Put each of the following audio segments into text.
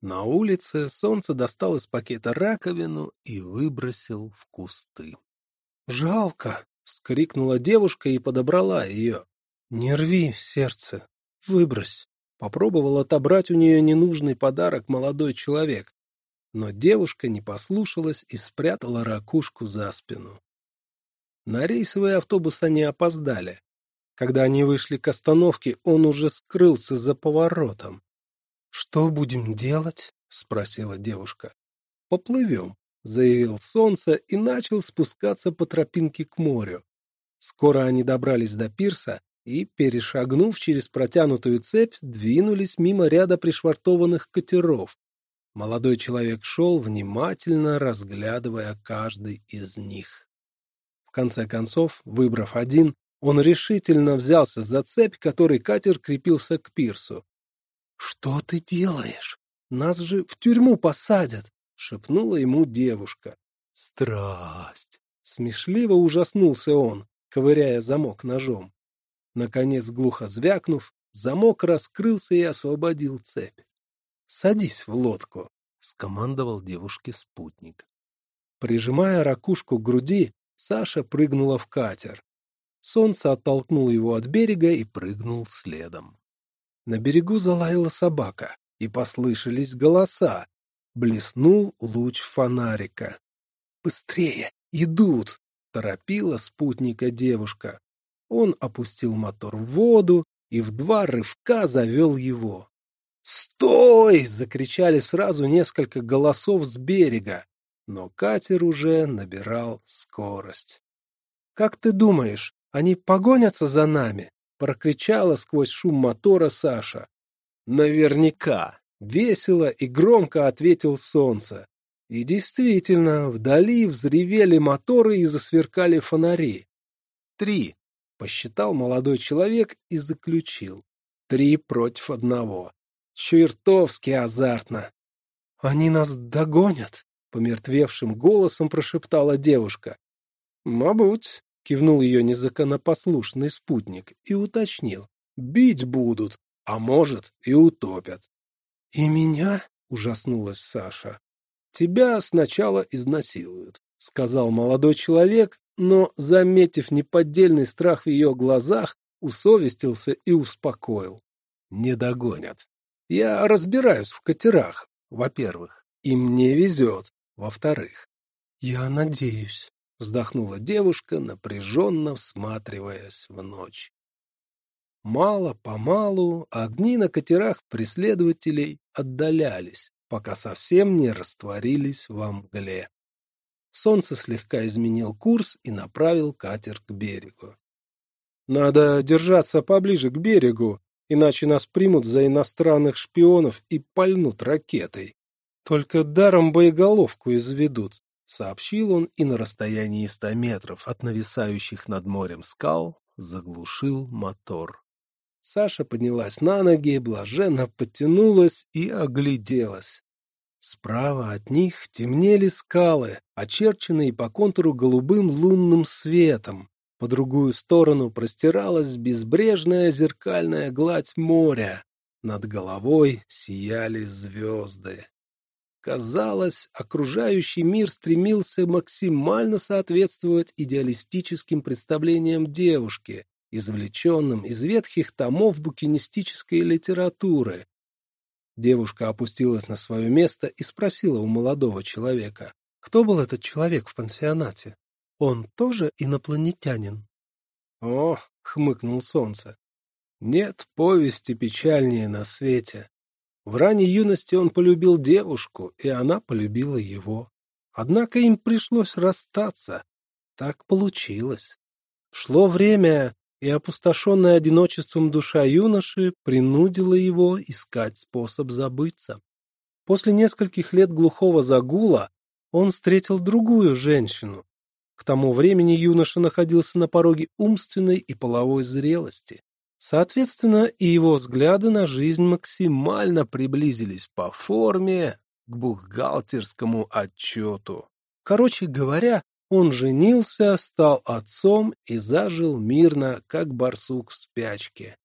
На улице солнце достал из пакета раковину и выбросил в кусты. «Жалко!» — вскрикнула девушка и подобрала ее. «Не рви сердце, выбрось!» Попробовал отобрать у нее ненужный подарок молодой человек, но девушка не послушалась и спрятала ракушку за спину. На рейсовый автобус они опоздали. Когда они вышли к остановке, он уже скрылся за поворотом. «Что будем делать?» — спросила девушка. «Поплывем», — заявил солнце и начал спускаться по тропинке к морю. Скоро они добрались до пирса и, перешагнув через протянутую цепь, двинулись мимо ряда пришвартованных катеров. Молодой человек шел, внимательно разглядывая каждый из них. В конце концов, выбрав один, он решительно взялся за цепь, которой катер крепился к пирсу. «Что ты делаешь? Нас же в тюрьму посадят!» — шепнула ему девушка. «Страсть!» — смешливо ужаснулся он, ковыряя замок ножом. Наконец, глухо звякнув, замок раскрылся и освободил цепь. «Садись в лодку», — скомандовал девушке спутник. Прижимая ракушку к груди, Саша прыгнула в катер. Солнце оттолкнуло его от берега и прыгнул следом. На берегу залаяла собака, и послышались голоса. Блеснул луч фонарика. «Быстрее! Идут!» — торопила спутника девушка. Он опустил мотор в воду и в два рывка завел его. «Стой!» — закричали сразу несколько голосов с берега, но катер уже набирал скорость. «Как ты думаешь, они погонятся за нами?» — прокричала сквозь шум мотора Саша. «Наверняка!» — весело и громко ответил солнце. И действительно, вдали взревели моторы и засверкали фонари. «Три!» — посчитал молодой человек и заключил. «Три против одного. Чертовски азартно!» «Они нас догонят!» — помертвевшим голосом прошептала девушка. «Мабуть», кивнул ее незаконопослушный спутник и уточнил. Бить будут, а может и утопят. И меня? Ужаснулась Саша. Тебя сначала изнасилуют, сказал молодой человек, но, заметив неподдельный страх в ее глазах, усовестился и успокоил. Не догонят. Я разбираюсь в катерах, во-первых, и мне везет, во-вторых. Я надеюсь, вздохнула девушка, напряженно всматриваясь в ночь. Мало-помалу огни на катерах преследователей отдалялись, пока совсем не растворились во мгле. Солнце слегка изменил курс и направил катер к берегу. «Надо держаться поближе к берегу, иначе нас примут за иностранных шпионов и пальнут ракетой. Только даром боеголовку изведут, — сообщил он и на расстоянии ста метров от нависающих над морем скал заглушил мотор. Саша поднялась на ноги, блаженно подтянулась и огляделась. Справа от них темнели скалы, очерченные по контуру голубым лунным светом. По другую сторону простиралась безбрежная зеркальная гладь моря. Над головой сияли звезды. Казалось, окружающий мир стремился максимально соответствовать идеалистическим представлениям девушки, извлеченным из ветхих томов букинистической литературы. Девушка опустилась на свое место и спросила у молодого человека, кто был этот человек в пансионате. Он тоже инопланетянин? — О, — хмыкнул солнце, — нет повести печальнее на свете. В ранней юности он полюбил девушку, и она полюбила его. Однако им пришлось расстаться. Так получилось. Шло время, и опустошенная одиночеством душа юноши принудила его искать способ забыться. После нескольких лет глухого загула он встретил другую женщину. К тому времени юноша находился на пороге умственной и половой зрелости. Соответственно, и его взгляды на жизнь максимально приблизились по форме к бухгалтерскому отчету. Короче говоря, он женился, стал отцом и зажил мирно, как барсук в спячке.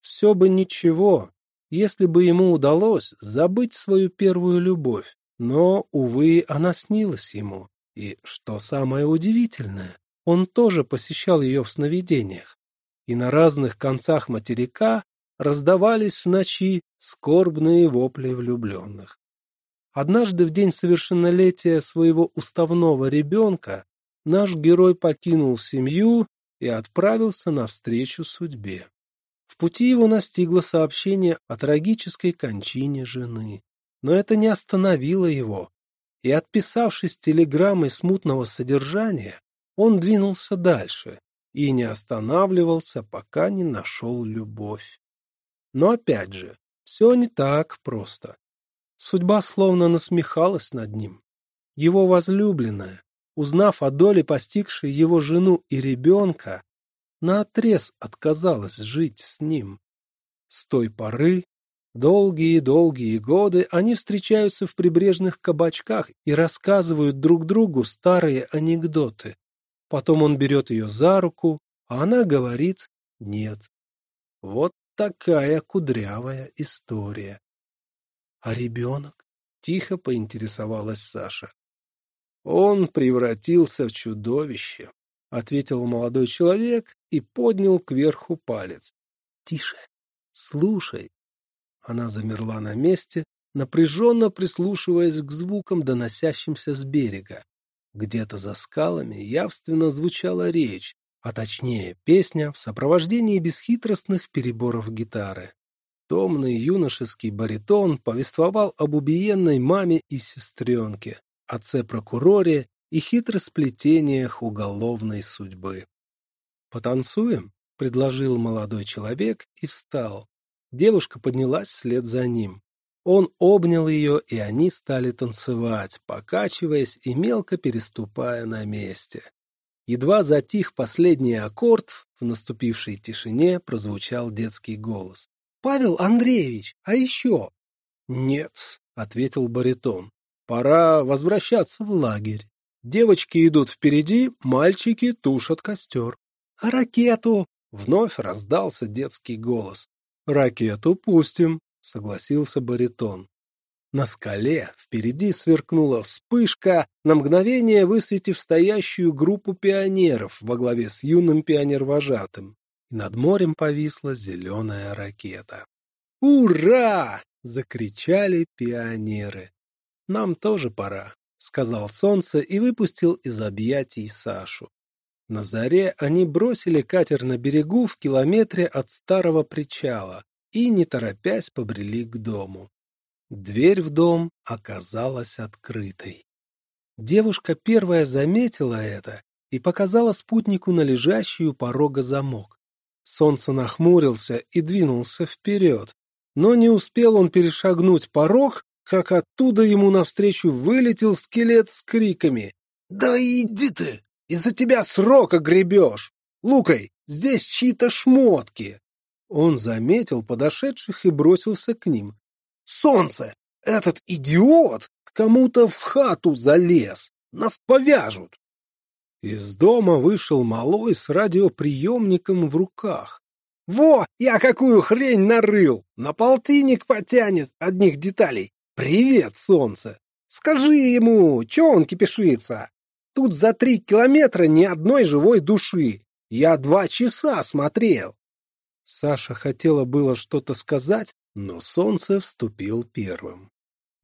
Все бы ничего, если бы ему удалось забыть свою первую любовь. Но, увы, она снилась ему. И, что самое удивительное, он тоже посещал ее в сновидениях. И на разных концах материка раздавались в ночи скорбные вопли влюбленных. Однажды в день совершеннолетия своего уставного ребенка наш герой покинул семью и отправился навстречу судьбе. В пути его настигло сообщение о трагической кончине жены. Но это не остановило его, и, отписавшись телеграммой смутного содержания, он двинулся дальше и не останавливался, пока не нашел любовь. Но опять же, все не так просто. Судьба словно насмехалась над ним. Его возлюбленная, узнав о доле постигшей его жену и ребенка, наотрез отказалась жить с ним. С той поры долгие-долгие годы они встречаются в прибрежных кабачках и рассказывают друг другу старые анекдоты. Потом он берет ее за руку, а она говорит «нет». Вот такая кудрявая история. А ребенок? Тихо поинтересовалась Саша. Он превратился в чудовище, ответил молодой человек и поднял кверху палец. Тише, слушай. Она замерла на месте, напряженно прислушиваясь к звукам, доносящимся с берега. Где-то за скалами явственно звучала речь, а точнее песня в сопровождении бесхитростных переборов гитары. Томный юношеский баритон повествовал об убиенной маме и сестренке, отце-прокуроре и хитросплетениях уголовной судьбы. «Потанцуем?» — предложил молодой человек и встал. Девушка поднялась вслед за ним. Он обнял ее, и они стали танцевать, покачиваясь и мелко переступая на месте. Едва затих последний аккорд, в наступившей тишине прозвучал детский голос. «Павел Андреевич, а еще?» «Нет», — ответил баритон. «Пора возвращаться в лагерь. Девочки идут впереди, мальчики тушат костер». «А ракету?» — вновь раздался детский голос. «Ракету пустим», — согласился баритон. На скале впереди сверкнула вспышка, на мгновение высветив стоящую группу пионеров во главе с юным пионервожатым. И над морем повисла зеленая ракета. «Ура!» — закричали пионеры. «Нам тоже пора», — сказал солнце и выпустил из объятий Сашу. На заре они бросили катер на берегу в километре от старого причала и, не торопясь, побрели к дому. Дверь в дом оказалась открытой. Девушка первая заметила это и показала спутнику на лежащую порога замок. Солнце нахмурился и двинулся вперед, но не успел он перешагнуть порог, как оттуда ему навстречу вылетел скелет с криками. «Да иди ты! Из-за тебя срока гребешь! Лукай, здесь чьи-то шмотки!» Он заметил подошедших и бросился к ним. «Солнце! Этот идиот кому-то в хату залез! Нас повяжут!» Из дома вышел малой с радиоприемником в руках. «Во, я какую хрень нарыл! На полтинник потянет одних деталей! Привет, солнце! Скажи ему, чё он кипишится? Тут за три километра ни одной живой души. Я два часа смотрел. Саша хотела было что-то сказать, но солнце вступил первым.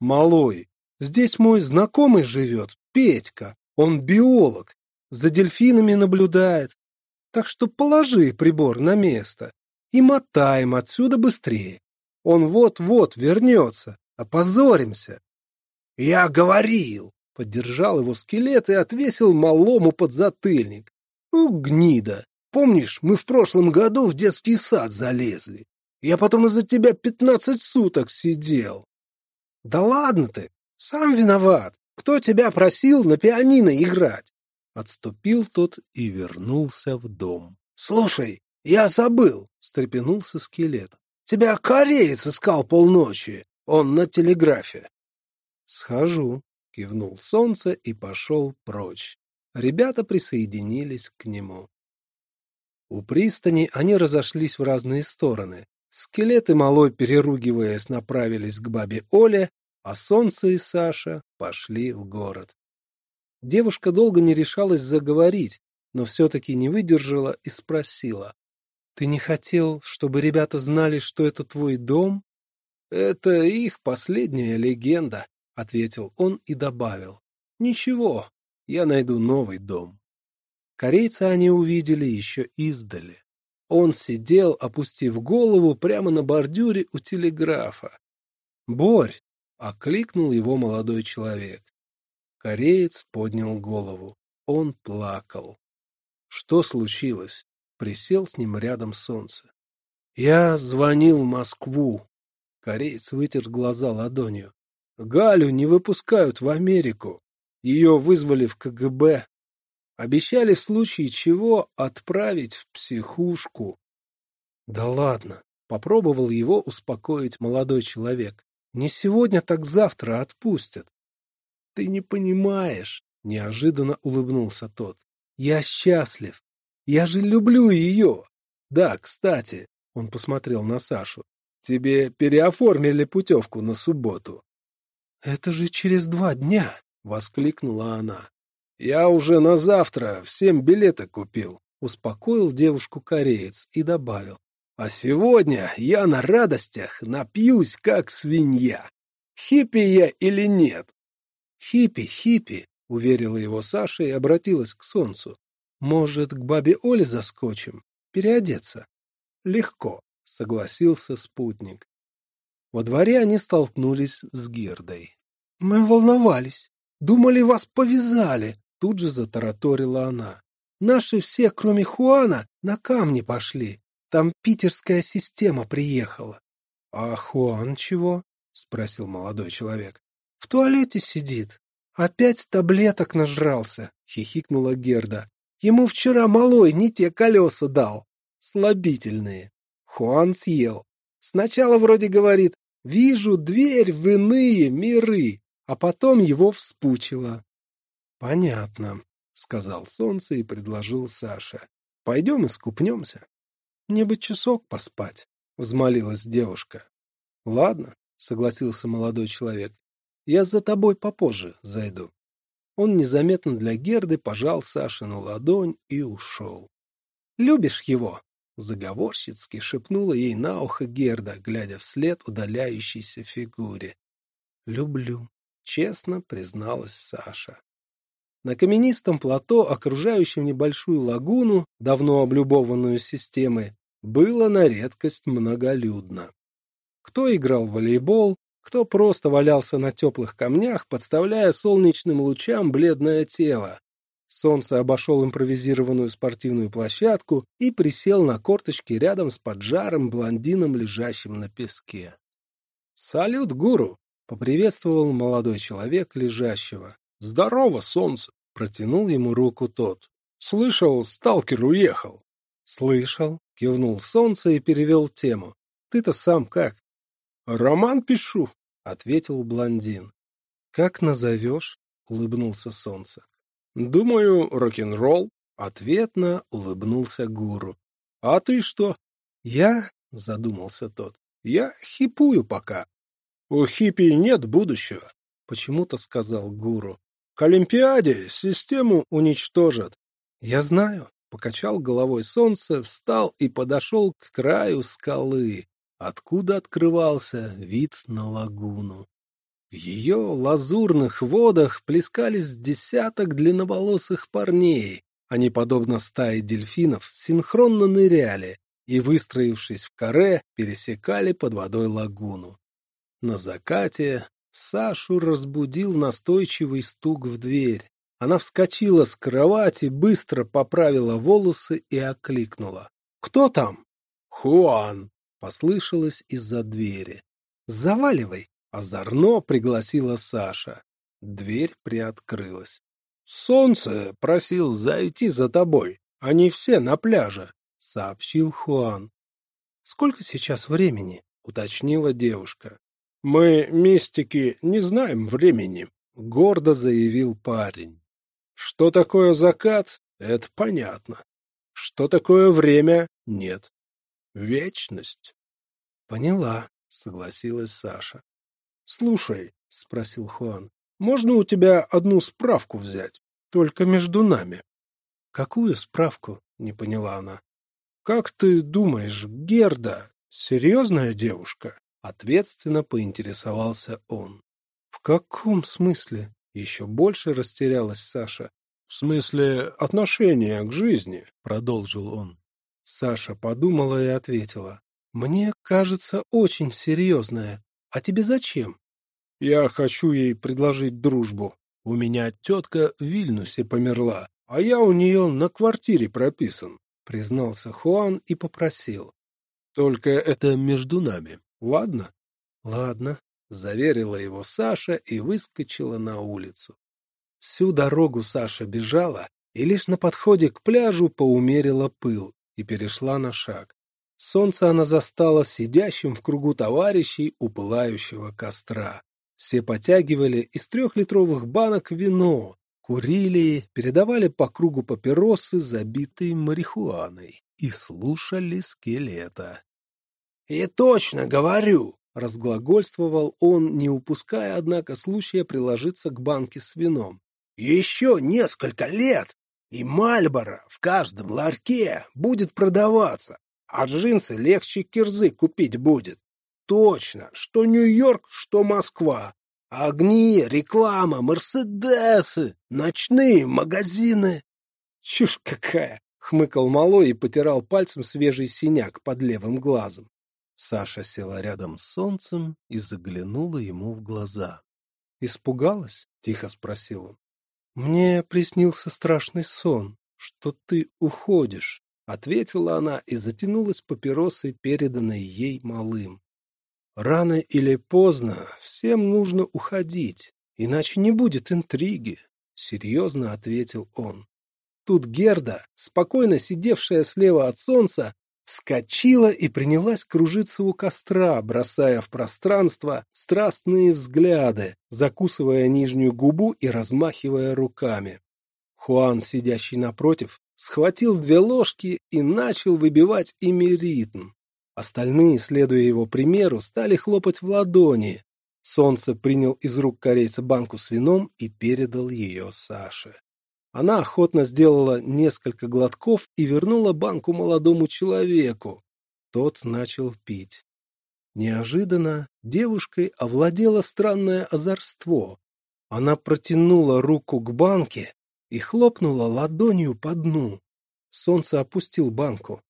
«Малой, здесь мой знакомый живет, Петька. Он биолог, за дельфинами наблюдает. Так что положи прибор на место и мотаем отсюда быстрее. Он вот-вот вернется, опозоримся». «Я говорил!» Поддержал его скелет и отвесил малому подзатыльник. «Ну, гнида! Помнишь, мы в прошлом году в детский сад залезли? Я потом из-за тебя пятнадцать суток сидел». «Да ладно ты! Сам виноват! Кто тебя просил на пианино играть?» Отступил тот и вернулся в дом. «Слушай, я забыл!» — встрепенулся скелет. «Тебя кореец искал полночи. Он на телеграфе». «Схожу», Кивнул солнце и пошел прочь. Ребята присоединились к нему. У пристани они разошлись в разные стороны. Скелеты малой, переругиваясь, направились к бабе Оле, а Солнце и Саша пошли в город. Девушка долго не решалась заговорить, но все-таки не выдержала и спросила. — Ты не хотел, чтобы ребята знали, что это твой дом? — Это их последняя легенда, — ответил он и добавил. — Ничего, я найду новый дом. Корейца они увидели еще издали. Он сидел, опустив голову прямо на бордюре у телеграфа. «Борь!» — окликнул его молодой человек. Кореец поднял голову. Он плакал. Что случилось? Присел с ним рядом солнце. Я звонил в Москву. Кореец вытер глаза ладонью. Галю не выпускают в Америку. Ее вызвали в КГБ. Обещали в случае чего отправить в психушку. Да ладно, попробовал его успокоить молодой человек. Не сегодня, так завтра отпустят. Ты не понимаешь, неожиданно улыбнулся тот. Я счастлив. Я же люблю ее. Да, кстати, он посмотрел на Сашу. Тебе переоформили путевку на субботу. Это же через два дня, воскликнула она. «Я уже на завтра всем билеты купил», — успокоил девушку кореец и добавил. «А сегодня я на радостях напьюсь, как свинья. Хиппи я или нет?» «Хиппи, хиппи», — уверила его Саша и обратилась к солнцу. «Может, к бабе Оле заскочим? Переодеться?» «Легко», — согласился спутник. Во дворе они столкнулись с Гердой. «Мы волновались. Думали, вас повязали», Тут же затараторила она. Наши все, кроме Хуана, на камни пошли. Там питерская система приехала. — А Хуан чего? — спросил молодой человек. — В туалете сидит. Опять таблеток нажрался, — хихикнула Герда. Ему вчера малой не те колеса дал. Слабительные. Хуан съел. Сначала вроде говорит, вижу дверь в иные миры, а потом его вспучило. «Понятно», — сказал солнце и предложил Саша. «Пойдем искупнемся». «Мне бы часок поспать», — взмолилась девушка. «Ладно», — согласился молодой человек. «Я за тобой попозже зайду». Он незаметно для Герды пожал Сашину ладонь и ушел. «Любишь его?» — заговорщицки шепнула ей на ухо Герда, глядя вслед удаляющейся фигуре. «Люблю», — честно призналась Саша. На каменистом плато, окружающем небольшую лагуну, давно облюбованную системой, было на редкость многолюдно. Кто играл в волейбол, кто просто валялся на теплых камнях, подставляя солнечным лучам бледное тело. Солнце обошел импровизированную спортивную площадку и присел на корточки рядом с поджарым блондином, лежащим на песке. «Салют, гуру!» — поприветствовал молодой человек лежащего. «Здорово, солнце!» — протянул ему руку тот. «Слышал, сталкер уехал». «Слышал», — кивнул солнце и перевел тему. «Ты-то сам как?» «Роман пишу», — ответил блондин. «Как назовешь?» — улыбнулся солнце. «Думаю, рок-н-ролл», — ответно улыбнулся гуру. «А ты что?» «Я?» — задумался тот. «Я хипую пока». «У хиппи нет будущего», — почему-то сказал гуру. К Олимпиаде систему уничтожат. Я знаю, покачал головой солнце, встал и подошел к краю скалы, откуда открывался вид на лагуну. В ее лазурных водах плескались десяток длинноволосых парней. Они, подобно стае дельфинов, синхронно ныряли и, выстроившись в каре, пересекали под водой лагуну. На закате Сашу разбудил настойчивый стук в дверь. Она вскочила с кровати, быстро поправила волосы и окликнула. «Кто там?» «Хуан!» — послышалось из-за двери. «Заваливай!» — озорно пригласила Саша. Дверь приоткрылась. «Солнце просил зайти за тобой. Они все на пляже», — сообщил Хуан. «Сколько сейчас времени?» — уточнила девушка. «Мы, мистики, не знаем времени», — гордо заявил парень. «Что такое закат? Это понятно. Что такое время? Нет. Вечность. Поняла, согласилась Саша. Слушай, спросил Хуан, можно у тебя одну справку взять? Только между нами. Какую справку? Не поняла она. Как ты думаешь, Герда серьезная девушка? Ответственно поинтересовался он. В каком смысле? Еще больше растерялась Саша. В смысле отношения к жизни, продолжил он. Саша подумала и ответила. Мне кажется, очень серьезная. А тебе зачем? Я хочу ей предложить дружбу. У меня тетка в Вильнюсе померла, а я у нее на квартире прописан, признался Хуан и попросил. Только это между нами, ладно? Ладно, заверила его Саша и выскочила на улицу. Всю дорогу Саша бежала и лишь на подходе к пляжу поумерила пыл и перешла на шаг. Солнце она застала сидящим в кругу товарищей у пылающего костра. Все потягивали из трехлитровых банок вино, курили, передавали по кругу папиросы, забитые марихуаной, и слушали скелета. — И точно говорю, — разглагольствовал он, не упуская, однако, случая приложиться к банке с вином. — Еще несколько лет, и Мальборо в каждом ларьке будет продаваться, а джинсы легче кирзы купить будет. Точно, что Нью-Йорк, что Москва. Огни, реклама, мерседесы, ночные магазины. Чушь какая! Хмыкал малой и потирал пальцем свежий синяк под левым глазом. Саша села рядом с солнцем и заглянула ему в глаза. «Испугалась?» — тихо спросил он. «Мне приснился страшный сон, что ты уходишь», — ответила она и затянулась папиросой, переданной ей малым. Рано или поздно всем нужно уходить, иначе не будет интриги, — серьезно ответил он. Тут Герда, спокойно сидевшая слева от солнца, вскочила и принялась кружиться у костра, бросая в пространство страстные взгляды, закусывая нижнюю губу и размахивая руками. Хуан, сидящий напротив, схватил две ложки и начал выбивать ими ритм. Остальные, следуя его примеру, стали хлопать в ладони. Солнце принял из рук корейца банку с вином и передал ее Саше. Она охотно сделала несколько глотков и вернула банку молодому человеку. Тот начал пить. Неожиданно девушкой овладело странное озорство. Она протянула руку к банке и хлопнула ладонью по дну. Солнце опустил банку.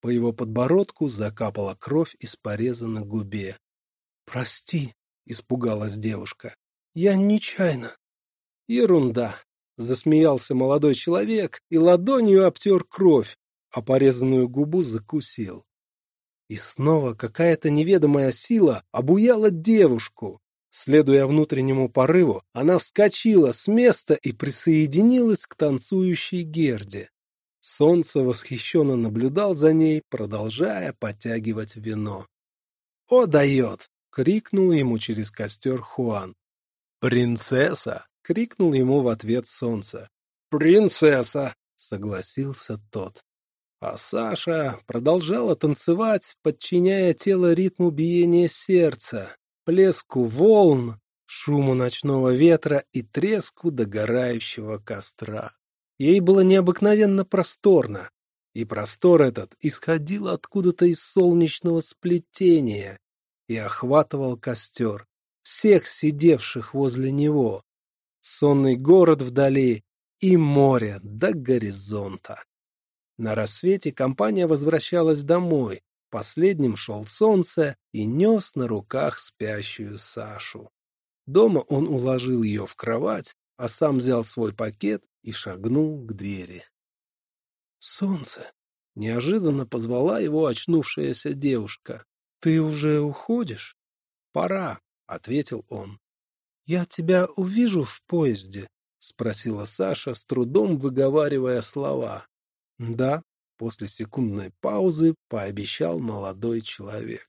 По его подбородку закапала кровь из пореза на губе. «Прости», — испугалась девушка, — «я нечаянно». «Ерунда», — засмеялся молодой человек и ладонью обтер кровь, а порезанную губу закусил. И снова какая-то неведомая сила обуяла девушку. Следуя внутреннему порыву, она вскочила с места и присоединилась к танцующей Герде. Солнце восхищенно наблюдал за ней, продолжая потягивать вино. «О, дает!» — крикнул ему через костер Хуан. «Принцесса!» — крикнул ему в ответ солнце. «Принцесса!» — согласился тот. А Саша продолжала танцевать, подчиняя тело ритму биения сердца, плеску волн, шуму ночного ветра и треску догорающего костра. Ей было необыкновенно просторно, и простор этот исходил откуда-то из солнечного сплетения и охватывал костер, всех сидевших возле него, сонный город вдали и море до горизонта. На рассвете компания возвращалась домой, последним шел солнце и нес на руках спящую Сашу. Дома он уложил ее в кровать, а сам взял свой пакет и шагнул к двери. «Солнце!» — неожиданно позвала его очнувшаяся девушка. «Ты уже уходишь?» «Пора», — ответил он. «Я тебя увижу в поезде?» — спросила Саша, с трудом выговаривая слова. «Да», — после секундной паузы пообещал молодой человек.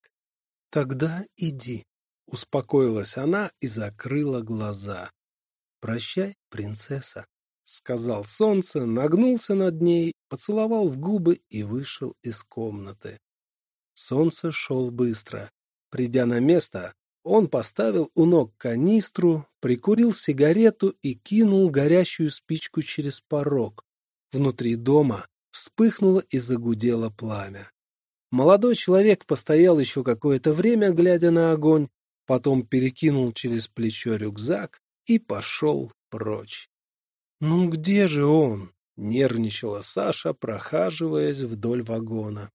«Тогда иди», — успокоилась она и закрыла глаза. «Прощай, принцесса». — сказал солнце, нагнулся над ней, поцеловал в губы и вышел из комнаты. Солнце шел быстро. Придя на место, он поставил у ног канистру, прикурил сигарету и кинул горящую спичку через порог. Внутри дома вспыхнуло и загудело пламя. Молодой человек постоял еще какое-то время, глядя на огонь, потом перекинул через плечо рюкзак и пошел прочь. «Ну где же он?» — нервничала Саша, прохаживаясь вдоль вагона.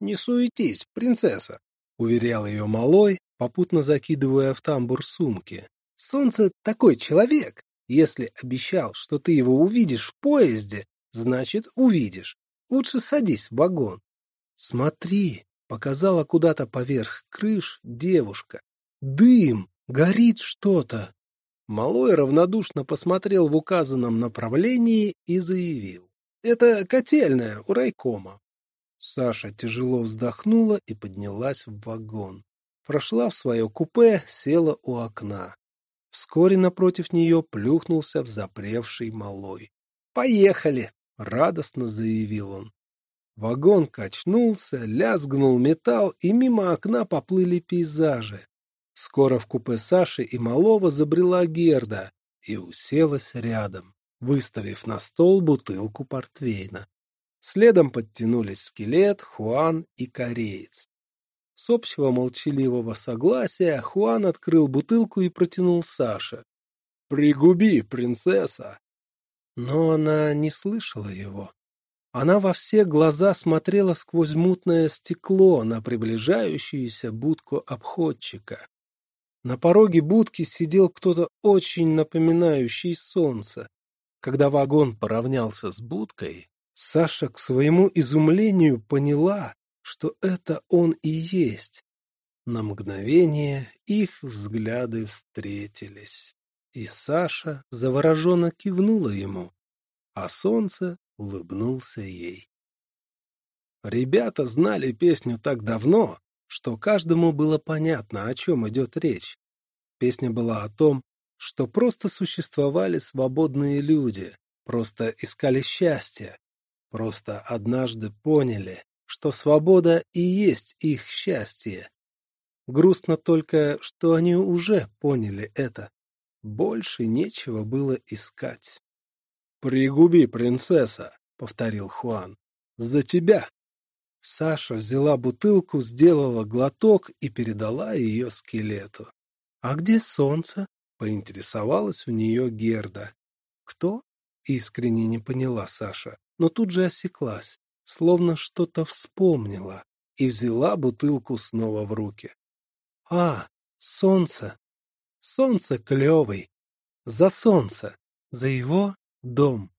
«Не суетись, принцесса!» — уверял ее малой, попутно закидывая в тамбур сумки. «Солнце такой человек! Если обещал, что ты его увидишь в поезде, значит, увидишь. Лучше садись в вагон». «Смотри!» — показала куда-то поверх крыш девушка. «Дым! Горит что-то!» Малой равнодушно посмотрел в указанном направлении и заявил. «Это котельная у райкома». Саша тяжело вздохнула и поднялась в вагон. Прошла в свое купе, села у окна. Вскоре напротив нее плюхнулся взапревший малой. «Поехали!» — радостно заявил он. Вагон качнулся, лязгнул металл, и мимо окна поплыли пейзажи. Скоро в купе Саши и Малова забрела Герда и уселась рядом, выставив на стол бутылку портвейна. Следом подтянулись скелет, Хуан и кореец. С общего молчаливого согласия Хуан открыл бутылку и протянул Саше. «Пригуби, принцесса!» Но она не слышала его. Она во все глаза смотрела сквозь мутное стекло на приближающуюся будку обходчика. На пороге будки сидел кто-то очень напоминающий солнце. Когда вагон поравнялся с будкой, Саша к своему изумлению поняла, что это он и есть. На мгновение их взгляды встретились, и Саша завороженно кивнула ему, а солнце улыбнулся ей. Ребята знали песню так давно, что каждому было понятно, о чем идет речь. Песня была о том, что просто существовали свободные люди, просто искали счастья, просто однажды поняли, что свобода и есть их счастье. Грустно только, что они уже поняли это. Больше нечего было искать. «Пригуби, принцесса», — повторил Хуан, — «за тебя». Саша взяла бутылку, сделала глоток и передала ее скелету. — А где солнце? — поинтересовалась у нее Герда. — Кто? — искренне не поняла Саша, но тут же осеклась, словно что-то вспомнила, и взяла бутылку снова в руки. — А, солнце! Солнце клевый! За солнце! За его дом!